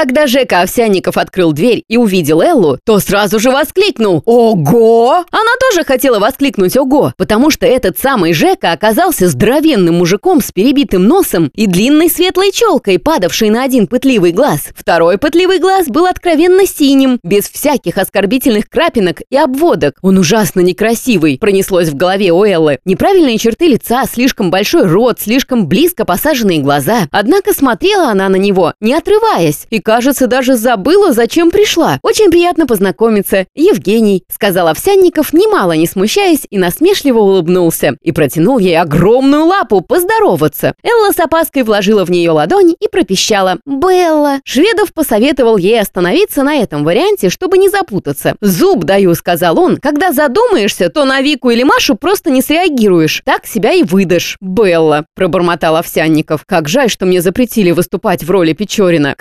Когда Жека Овсянников открыл дверь и увидел Эллу, то сразу же воскликнул «Ого!». Она тоже хотела воскликнуть «Ого!», потому что этот самый Жека оказался здоровенным мужиком с перебитым носом и длинной светлой челкой, падавшей на один пытливый глаз. Второй пытливый глаз был откровенно синим, без всяких оскорбительных крапинок и обводок. Он ужасно некрасивый, пронеслось в голове у Эллы. Неправильные черты лица, слишком большой рот, слишком близко посаженные глаза. Однако смотрела она на него, не отрываясь, и, кажется, даже забыла, зачем пришла. Очень приятно познакомиться. Евгений, сказал Овсянников, немало не смущаясь, и насмешливо улыбнулся. И протянул ей огромную лапу поздороваться. Элла с опаской вложила в нее ладонь и пропищала. «Белла!» Шведов посоветовал ей остановиться на этом варианте, чтобы не запутаться. «Зуб даю», — сказал он. «Когда задумаешься, то на Вику или Машу просто не среагируешь. Так себя и выдашь». «Белла», — пробормотал Овсянников. «Как жаль, что мне запретили выступать в роли Печорина».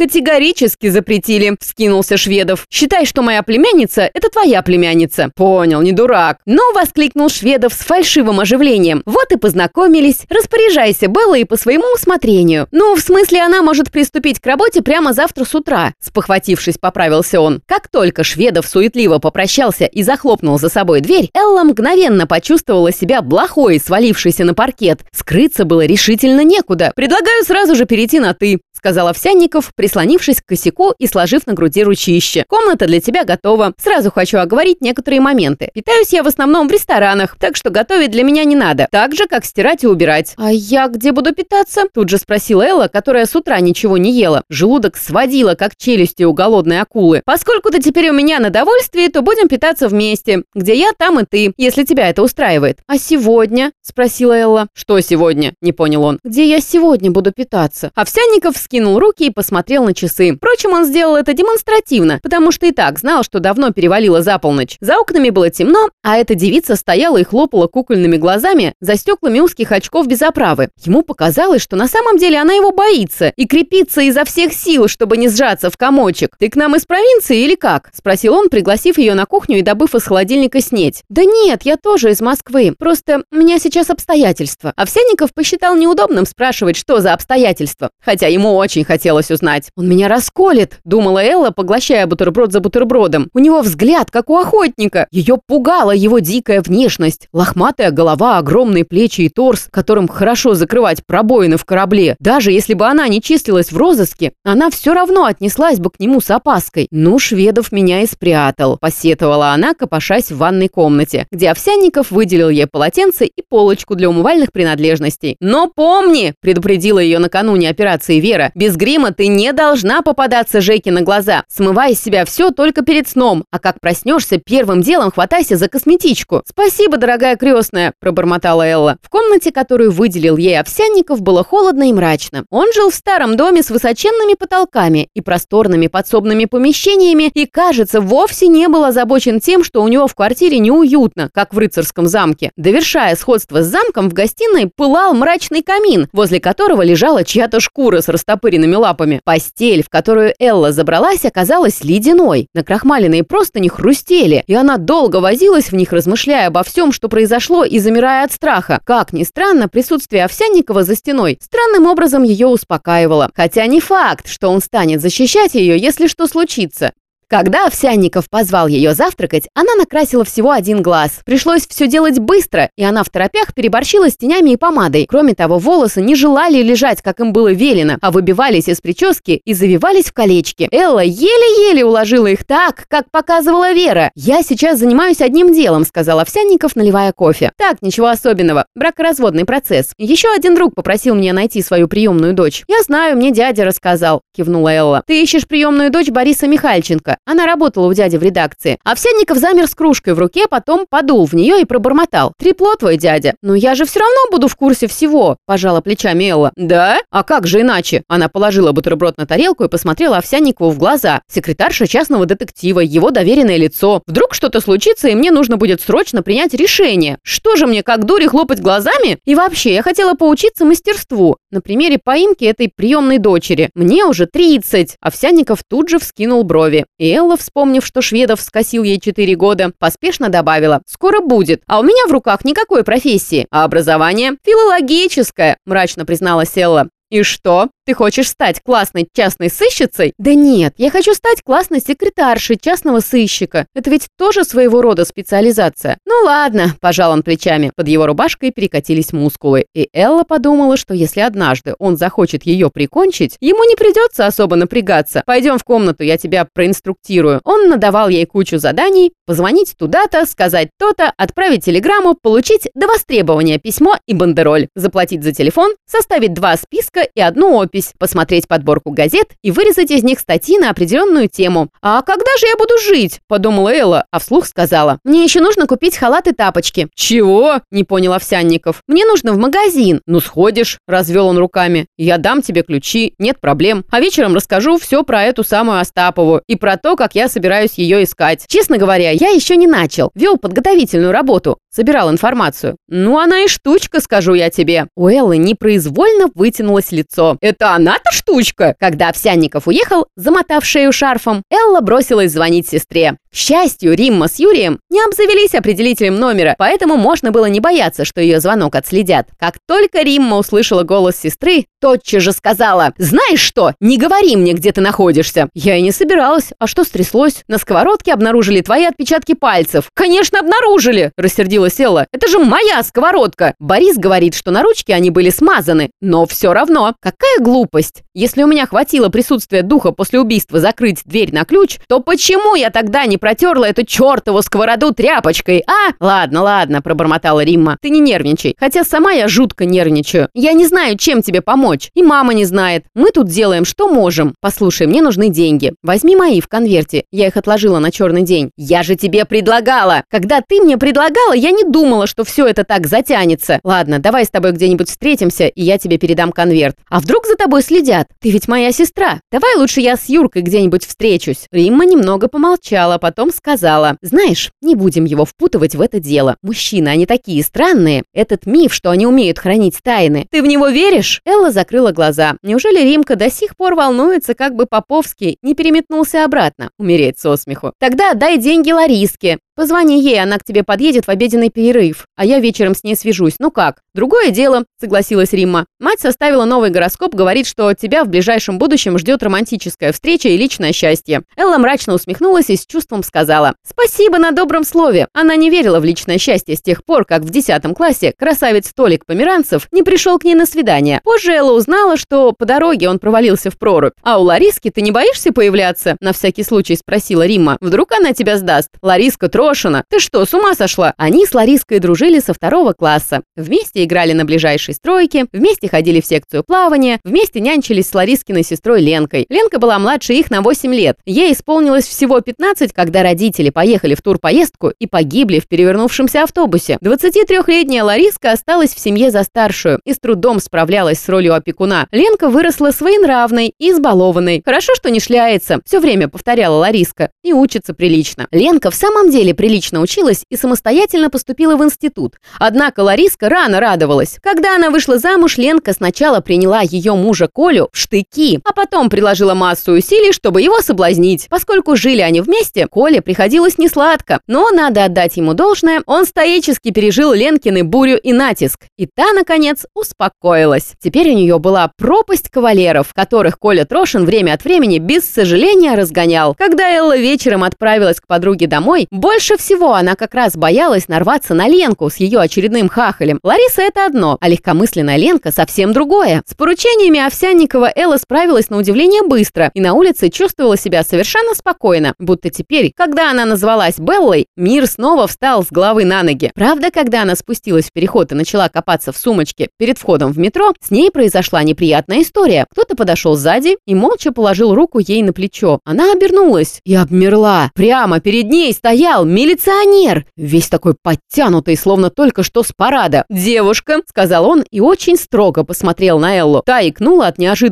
«Категорически запретили», — вскинулся Шведов. «Считай, что моя племянница — это твоя племянница». «Понял, не дурак». Но воскликнул Шведов с фальшивым оживлением. «Вот и познакомились. Распоряжайся, Белла, и по своему усмотрению. Ну, в смысле, она может приступить к работе прямо завтра с утра», — спохватившись, поправился он. Как только Шведов суетливо попрощался и захлопнул за собой дверь, Элла мгновенно почувствовала себя плохой, свалившейся на паркет. Скрыться было решительно некуда. «Предлагаю сразу же перейти на «ты», — сказал Овсянников, прислонившись к косяку и сложив на груди ручище. «Комната для тебя готова. Сразу хочу оговорить некоторые моменты. Питаюсь я в основном в ресторанах, так что готовить для меня не надо. Так же, как стирать и убирать». «А я где буду питаться?» — тут же спросила Элла, которая с утра ничего не ела. Желудок сводила, как челюсти у голодной акулы. «Поскольку ты теперь у меня на довольствии, то будем питаться вместе. Где я, там и ты, если тебя это устраивает». «А сегодня?» — спросила Элла. «Что сегодня?» — не понял он. «Где я сегодня буду питаться?» Овсянников вскинул руки и посмотрел на часы. Впрочем, он сделал это демонстративно, потому что и так знал, что давно перевалило за полночь. За окнами было темно, а эта девица стояла и хлопала кукольными глазами за стеклами узких очков без оправы. Ему показалось, что на самом деле она его боится и крепится изо всех сил, чтобы не сжаться в комочек. «Ты к нам из провинции или как?» – спросил он, пригласив ее на кухню и добыв из холодильника снеть. «Да нет, я тоже из Москвы. Просто у меня сейчас обстоятельства». Овсянников посчитал неудобным спрашивать, что за обстоятельства, хотя ему очень хотелось узнать. «Он меня расколет», – думала Элла, поглощая бутерброд за бутербродом. У него взгляд, как у охотника. Ее пугала его дикая внешность. Лохматая голова, огромные плечи и торс, которым хорошо закрывать пробоины в корабле. Даже если бы она не числилась в розыске, она все равно отнеслась бы к нему с опаской. «Ну, Шведов меня и спрятал», – посетовала она, копошась в ванной комнате, где Овсянников выделил ей полотенце и полочку для умывальных принадлежностей. «Но помни», – предупредила ее накануне операции Вера, «без грима ты не должна попадаться Жеке на глаза. Смывай из себя все только перед сном, а как проснешься, первым делом хватайся за косметичку». «Спасибо, дорогая крестная», – пробормотала Элла. В комнате, которую выделил ей Овсянников, было холодно и мрачно. Он жил в старом доме с высоченными потолками и просторными подсобными помещениями и, кажется, вовсе не был озабочен тем, что у него в квартире неуютно, как в рыцарском замке. Довершая сходство с замком, в гостиной пылал мрачный камин, возле которого лежала чья-то шкура с растопыренными лапами. Постель, в которую Элла забралась, оказалась ледяной. Накрахмаленные простыни хрустели, и она долго возилась в них, размышляя обо всем, что произошло, и замирая от страха. Как ни странно, присутствие Овсянникова за стеной странным образом ее успокаивало. Хотя не факт, что он станет защищать ее, если что случится. Когда Овсянников позвал ее завтракать, она накрасила всего один глаз. Пришлось все делать быстро, и она в торопях переборщила с тенями и помадой. Кроме того, волосы не желали лежать, как им было велено, а выбивались из прически и завивались в колечки. Элла еле-еле уложила их так, как показывала Вера. «Я сейчас занимаюсь одним делом», — сказал Овсянников, наливая кофе. «Так, ничего особенного. Бракоразводный процесс. Еще один друг попросил меня найти свою приемную дочь. Я знаю, мне дядя рассказал», — кивнула Элла. «Ты ищешь приемную дочь Бориса Михальченко. Она работала у дяди в редакции. Овсянников замер с кружкой в руке, потом подул в нее и пробормотал. «Трепло твой дядя». «Но я же все равно буду в курсе всего», – пожала плечами Элла. «Да? А как же иначе?» Она положила бутерброд на тарелку и посмотрела Овсянникову в глаза. Секретарша частного детектива, его доверенное лицо. Вдруг что-то случится, и мне нужно будет срочно принять решение. Что же мне, как дури, хлопать глазами? И вообще, я хотела поучиться мастерству. На примере поимки этой приемной дочери. Мне уже 30. Овсянников тут же вскинул брови. И Элла, вспомнив, что Шведов скосил ей 4 года, поспешно добавила «Скоро будет, а у меня в руках никакой профессии, а образование филологическое», мрачно призналась Элла. И что? Ты хочешь стать классной частной сыщицей? Да нет, я хочу стать классной секретаршей частного сыщика. Это ведь тоже своего рода специализация. Ну ладно, пожал он плечами. Под его рубашкой перекатились мускулы. И Элла подумала, что если однажды он захочет ее прикончить, ему не придется особо напрягаться. Пойдем в комнату, я тебя проинструктирую. Он надавал ей кучу заданий, позвонить туда-то, сказать то-то, отправить телеграмму, получить до востребования письмо и бандероль, заплатить за телефон, составить два списка и одну опись посмотреть подборку газет и вырезать из них статьи на определенную тему. «А когда же я буду жить?» – подумала Элла, а вслух сказала. «Мне еще нужно купить халат и тапочки». «Чего?» – не понял Овсянников. «Мне нужно в магазин». «Ну, сходишь», – развел он руками. «Я дам тебе ключи, нет проблем. А вечером расскажу все про эту самую Остапову и про то, как я собираюсь ее искать. Честно говоря, я еще не начал. Вел подготовительную работу. Собирал информацию. Ну, она и штучка, скажу я тебе. У Эллы непроизвольно вытянулось лицо. Это она-то штучка. Когда Овсянников уехал, замотав шею шарфом, Элла бросилась звонить сестре. Счастью, Римма с Юрием не обзавелись определителем номера, поэтому можно было не бояться, что ее звонок отследят. Как только Римма услышала голос сестры, тотчас же сказала «Знаешь что? Не говори мне, где ты находишься». Я и не собиралась. А что стряслось? На сковородке обнаружили твои отпечатки пальцев. Конечно, обнаружили, рассердилась Элла. Это же моя сковородка. Борис говорит, что на ручке они были смазаны. Но все равно. Какая глупость. Если у меня хватило присутствия духа после убийства закрыть дверь на ключ, то почему я тогда не протерла эту чертову сковороду тряпочкой, а? Ладно, ладно, пробормотала Римма. Ты не нервничай. Хотя сама я жутко нервничаю. Я не знаю, чем тебе помочь. И мама не знает. Мы тут делаем, что можем. Послушай, мне нужны деньги. Возьми мои в конверте. Я их отложила на черный день. Я же тебе предлагала. Когда ты мне предлагала, я не думала, что все это так затянется. Ладно, давай с тобой где-нибудь встретимся, и я тебе передам конверт. А вдруг за тобой следят? Ты ведь моя сестра. Давай лучше я с Юркой где-нибудь встречусь. Римма немного помолчала, потом сказала, «Знаешь, не будем его впутывать в это дело. Мужчины, они такие странные. Этот миф, что они умеют хранить тайны. Ты в него веришь?» Элла закрыла глаза. Неужели Римка до сих пор волнуется, как бы Поповский не переметнулся обратно? Умереть со смеху. «Тогда дай деньги Лариске. Позвони ей, она к тебе подъедет в обеденный перерыв, а я вечером с ней свяжусь. Ну как? Другое дело, согласилась Римма. Мать составила новый гороскоп, говорит, что тебя в ближайшем будущем ждет романтическая встреча и личное счастье. Элла мрачно усмехнулась и с чувством сказала «Спасибо на добром слове». Она не верила в личное счастье с тех пор, как в 10 классе красавец Толик Померанцев не пришел к ней на свидание. Позже Элла узнала, что по дороге он провалился в прорубь. «А у Лариски ты не боишься появляться?» На всякий случай спросила Римма. «Вдруг она тебя сдаст?» Лариска тро Лешина, ты что, с ума сошла? Они с Лариской дружили со второго класса. Вместе играли на ближайшей стройке, вместе ходили в секцию плавания, вместе нянчились с Ларискиной сестрой Ленкой. Ленка была младше их на 8 лет. Ей исполнилось всего 15, когда родители поехали в турпоездку и погибли в перевернувшемся автобусе. 23-летняя Лариска осталась в семье за старшую и с трудом справлялась с ролью опекуна. Ленка выросла своенравной и избалованной. Хорошо, что не шляется, все время повторяла Лариска, и учится прилично. Ленка в самом деле прилично училась и самостоятельно поступила в институт. Однако Лариска рано радовалась. Когда она вышла замуж, Ленка сначала приняла ее мужа Колю в штыки, а потом приложила массу усилий, чтобы его соблазнить. Поскольку жили они вместе, Коле приходилось несладко. Но надо отдать ему должное, он стоически пережил Ленкины бурю и натиск. И та, наконец, успокоилась. Теперь у нее была пропасть кавалеров, которых Коля Трошин время от времени без сожаления разгонял. Когда Элла вечером отправилась к подруге домой, больше всего она как раз боялась нарваться на Ленку с ее очередным хахалем. Лариса это одно, а легкомысленная Ленка совсем другое. С поручениями Овсянникова Элла справилась на удивление быстро и на улице чувствовала себя совершенно спокойно, будто теперь, когда она назвалась Беллой, мир снова встал с головы на ноги. Правда, когда она спустилась в переход и начала копаться в сумочке перед входом в метро, с ней произошла неприятная история. Кто-то подошел сзади и молча положил руку ей на плечо. Она обернулась и обмерла. Прямо перед ней стоял «Милиционер!» Весь такой подтянутый, словно только что с парада. «Девушка!» — сказал он и очень строго посмотрел на Эллу. Та икнула от неожиданности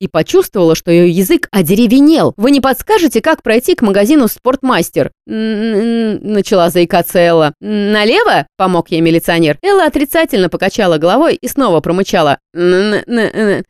и почувствовала, что ее язык одеревенел. «Вы не подскажете, как пройти к магазину «Спортмастер»? начала заикаться Элла. «Налево?» – помог ей милиционер. Элла отрицательно покачала головой и снова промычала.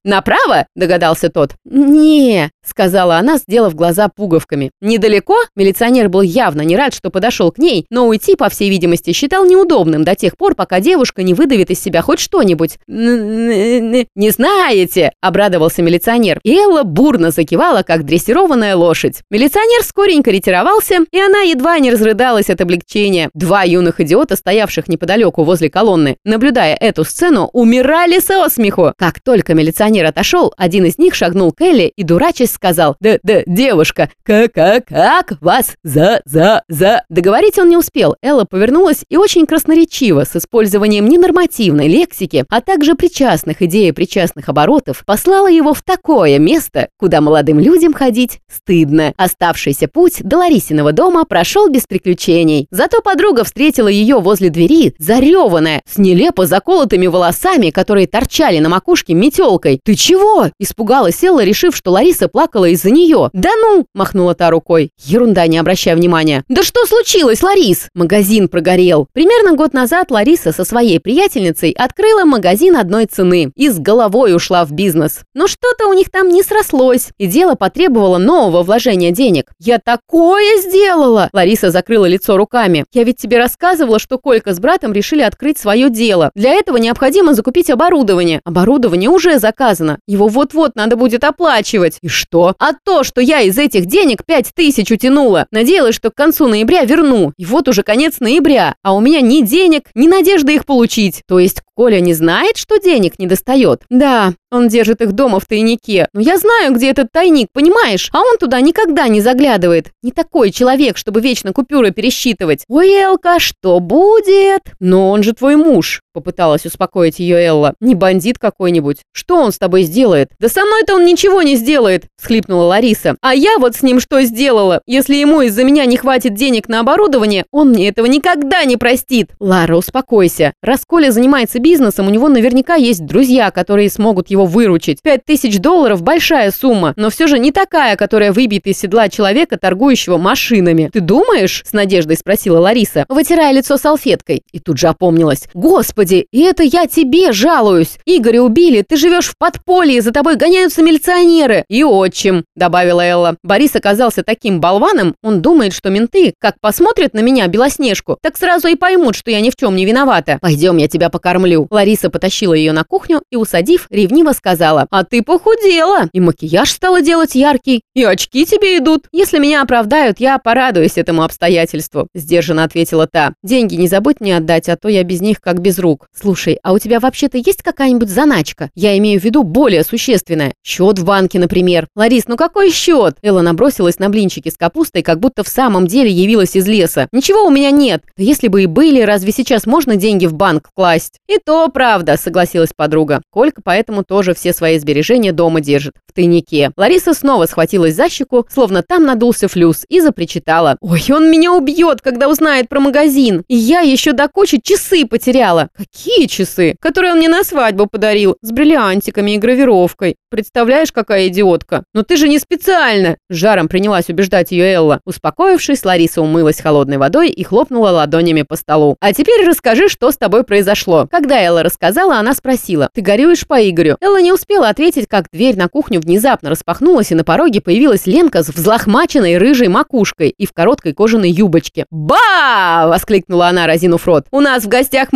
«Направо?» – догадался тот. «Не», – сказала она, сделав глаза пуговками. «Недалеко?» Милиционер был явно не рад, что подошел к ней, но уйти, по всей видимости, считал неудобным до тех пор, пока девушка не выдавит из себя хоть что-нибудь. «Не знаете!» – обрадовался милиционер. Элла бурно закивала, как дрессированная лошадь. Милиционер скоренько ретировался, и она едва не разрыдалась от облегчения. Два юных идиота, стоявших неподалеку возле колонны, наблюдая эту сцену, умирали со смеху. Как только милиционер отошел, один из них шагнул к Элли и, дурачась, сказал «Да, да, девушка, как, как, как вас за, за, за...» Договорить он не успел. Элла повернулась и очень красноречиво, с использованием ненормативной лексики, а также причастных идей и причастных оборотов, послала его в такое место, куда молодым людям ходить стыдно. Оставшийся путь до Ларисиного дома прошел без приключений. Зато подруга встретила ее возле двери, зареванная, с нелепо заколотыми волосами, которые торчали на макушке метелкой. «Ты чего?» – испугалась Элла, решив, что Лариса плакала из-за нее. «Да ну!» – махнула та рукой. Ерунда, не обращая внимания. «Да что случилось, Ларис?» Магазин прогорел. Примерно год назад Лариса со своей приятельницей открыла магазин одной цены и с головой ушла в бизнес. Но что-то у них там не срослось, и дело потребовало нового вложения денег. «Я такое сделала!» Лариса закрыла лицо руками. «Я ведь тебе рассказывала, что Колька с братом решили открыть свое дело. Для этого необходимо закупить оборудование. Оборудование уже заказано. Его вот-вот надо будет оплачивать. И что? А то, что я из этих денег пять тысяч утянула. Надеялась, что к концу ноября верну. И вот уже конец ноября, а у меня ни денег, ни надежды их получить. То есть Коля не знает, что денег не достает? Да, он держит их дома в тайнике. Но я знаю, где этот тайник, понимаешь? А он туда никогда не заглядывает. Не такой человек, чтобы вечно купюры пересчитывать. Ой, Элка, что будет? Но он же твой муж. Попыталась успокоить ее Элла. Не бандит какой-нибудь. Что он с тобой сделает? Да со мной-то он ничего не сделает, схлипнула Лариса. А я вот с ним что сделала? Если ему из-за меня не хватит денег на оборудование, он мне этого никогда не простит. Лара, успокойся. Раз Коля занимается бизнесом, у него наверняка есть друзья, которые смогут его выручить. Пять тысяч долларов – большая сумма, но все же не такая, которая выбьет из седла человека, торгующего машинами. Ты думаешь? С надеждой спросила Лариса, вытирая лицо салфеткой. И тут же опомнилась. Господи, и это я тебе жалуюсь. Игоря убили, ты живешь в подполье, за тобой гоняются милиционеры. И отчим, добавила Элла. Борис оказался таким болваном, он думает, что менты, как посмотрят на меня, Белоснежку, так сразу и поймут, что я ни в чем не виновата. Пойдем, я тебя покормлю. Лариса потащила ее на кухню и, усадив, ревниво сказала, «А ты похудела, и макияж стала делать яркий, и очки тебе идут. Если меня оправдают, я порадуюсь этому обстоятельству», сдержанно ответила та. «Деньги не забудь мне отдать, а то я без них как без рук. Слушай, а у тебя вообще-то есть какая-нибудь заначка? Я имею в виду более существенная. Счет в банке, например. Ларис, ну какой счет?» Элла набросилась на блинчики с капустой, как будто в самом деле явилась из леса. «Ничего у меня нет. Да если бы и были, разве сейчас можно деньги в банк класть?» «И то правда», согласилась подруга. Колька поэтому тоже все свои сбережения дома держит, в тайнике. Лариса снова схватилась за щеку, словно там надулся флюс, и запричитала. «Ой, он меня убьет, когда узнает про магазин! И я еще до кучи часы потеряла!» «Какие часы?» «Которые он мне на свадьбу подарил, с бриллиантиками и гравировкой. Представляешь, какая идиотка? Но ты же не специально!» Жаром принялась убеждать ее Элла. Успокоившись, Лариса умылась холодной водой и хлопнула ладонями по столу. «А теперь расскажи, что с тобой произошло». Когда Элла рассказала, она спросила. «Ты горюешь по Игорю?» Элла не успела ответить, как дверь на кухню внезапно распахнулась, и на пороге появилась Ленка с взлохмаченной рыжей макушкой и в короткой кожаной юбочке. «Ба!» — воскликнула она, разинув рот. «У нас в гостях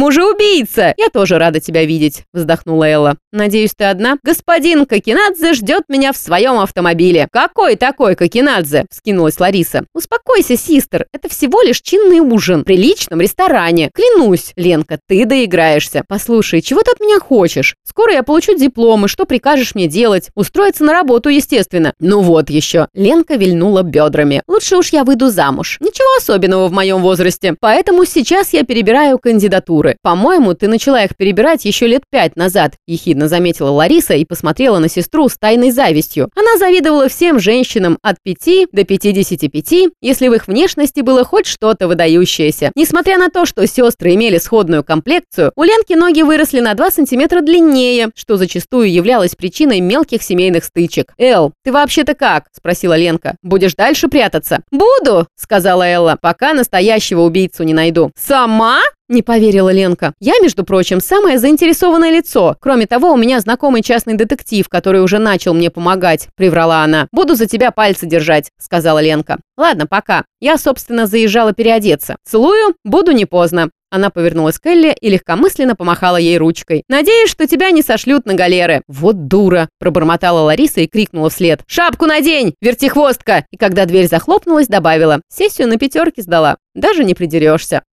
мужа-убийца! Я тоже рада тебя видеть!» — вздохнула Элла. «Надеюсь, ты одна?» «Господин Кокинадзе ждет меня в своем автомобиле». «Какой такой Кокинадзе?» — вскинулась Лариса. «Успокойся, систер, это всего лишь чинный ужин в приличном ресторане. Клянусь, Ленка, ты доиграешься. Послушай, чего ты от меня хочешь? Скоро я получу диплом, и что прикажешь мне делать? Устроиться на работу, естественно. Ну вот еще. Ленка вильнула бедрами. Лучше уж я выйду замуж. Ничего особенного в моем возрасте. Поэтому сейчас я перебираю кандидатуры. По-моему, «По-моему, ты начала их перебирать еще лет пять назад», – ехидно заметила Лариса и посмотрела на сестру с тайной завистью. Она завидовала всем женщинам от 5 до 55, если в их внешности было хоть что-то выдающееся. Несмотря на то, что сестры имели сходную комплекцию, у Ленки ноги выросли на 2 сантиметра длиннее, что зачастую являлось причиной мелких семейных стычек. «Эл, ты вообще-то как?» – спросила Ленка. «Будешь дальше прятаться?» «Буду!» – сказала Элла, пока настоящего убийцу не найду. «Сама?» Не поверила Ленка. Я, между прочим, самое заинтересованное лицо. Кроме того, у меня знакомый частный детектив, который уже начал мне помогать, приврала она. Буду за тебя пальцы держать, сказала Ленка. Ладно, пока. Я, собственно, заезжала переодеться. Целую, буду не поздно. Она повернулась к Элли и легкомысленно помахала ей ручкой. «Надеюсь, что тебя не сошлют на галеры». «Вот дура!» – пробормотала Лариса и крикнула вслед. «Шапку надень! Вертихвостка!» И когда дверь захлопнулась, добавила. «Сессию на пятерке сдала. Даже не придерешься».